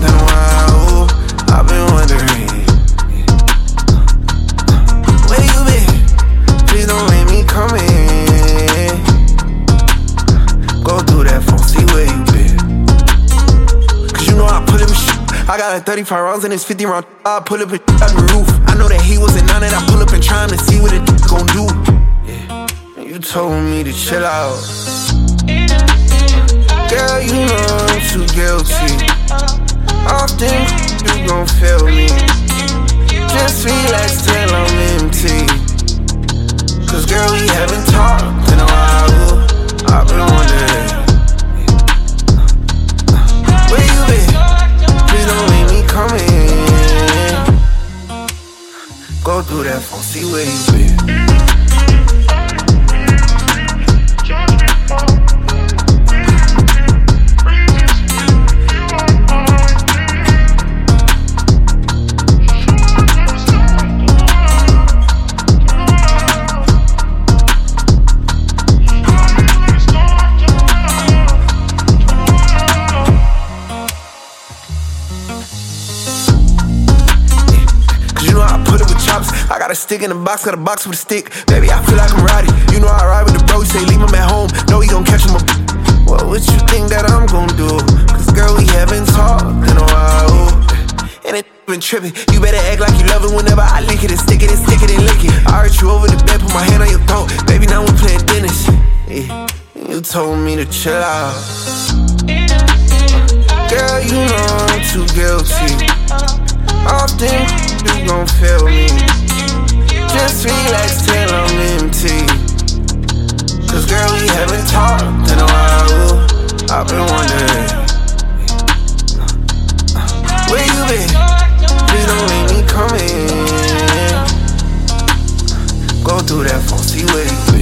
then why? Oh, I've been wondering. Where you been? Please don't make me come in. Go through that phone, see where you been. Cause you know I put him in shit. I got a 35 rounds and it's 50 round. I pull up and shit out the roof. I know that he wasn't on it. I pull up and trying to see what it gon' do. Yeah. You told me to chill out. Girl, you know I'm too guilty. Often you gon' feel me. Just relax till I'm empty. Cause girl, we haven't talked in a while. I've been wondering. Where you been? Please don't leave me coming. Go through that phone, see where you been. Stick in the box, got a box with a stick. Baby, I feel like I'm riding. You know I ride with the bro, you say leave him at home. No, he gon' catch him up. Well, what you think that I'm gon' do? Cause girl, we haven't talked in a while. And it been tripping. You better act like you love it whenever I lick it and stick it and stick it and lick it. I hurt you over the bed, put my hand on your throat. Baby, now we playing tennis. Yeah. You told me to chill out. Girl, you know I'm too guilty. Often you gon' feel me. Where you been? Please don't leave me coming. Go through that funky way.